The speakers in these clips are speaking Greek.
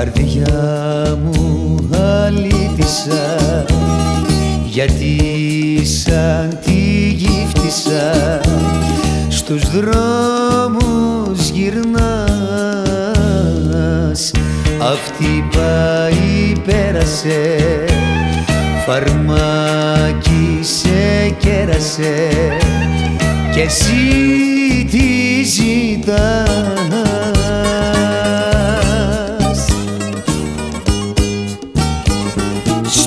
Καρδιά μου αλήτησα γιατί σαν τη γύφτησα στους δρόμους γυρνάς αυτή πάει πέρασε. Φαρμάκι σε κέρασε. Και εσύ τι ζητάς;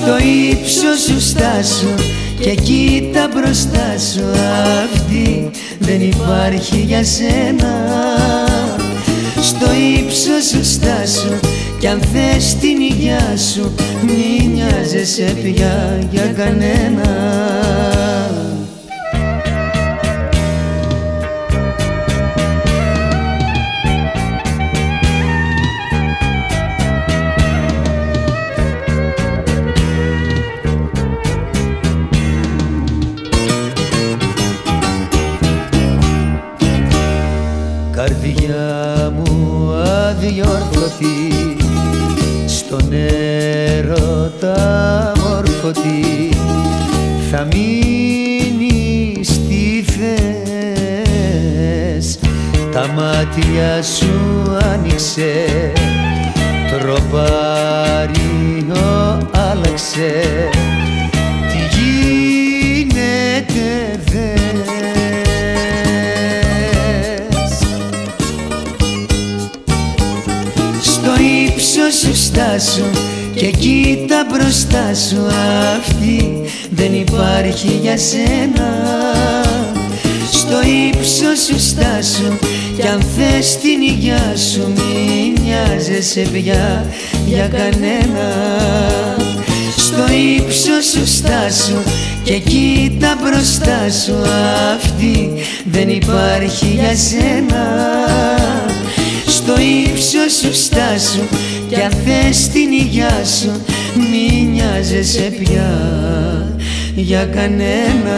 Στο ύψος σου στάσου και κοίτα μπροστά σου. Αυτή δεν υπάρχει για σένα. Στο ύψος σου στάσου κι αν θες την υγειά σου μη νοιάζεσαι πια για κανένα Καρδιά μου αδιόρθωτη στον έρωτα μόρφωτη θα μείνεις τι θες τα μάτια σου άνοιξε. Τροπάριο άλλαξε στο ύψος σου στάσου και κοίτα μπροστά σου. Αυτή δεν υπάρχει για σένα. Στο ύψος σου στάσου κι αν θες την υγειά σου μη νοιάζεσαι πια για κανένα. Στο ύψος σου στάσου και κοίτα μπροστά σου. Αυτή δεν υπάρχει για σένα στο ύψος σου στάσου κι αν θες την υγειά σου μη νοιάζεσαι πια για κανένα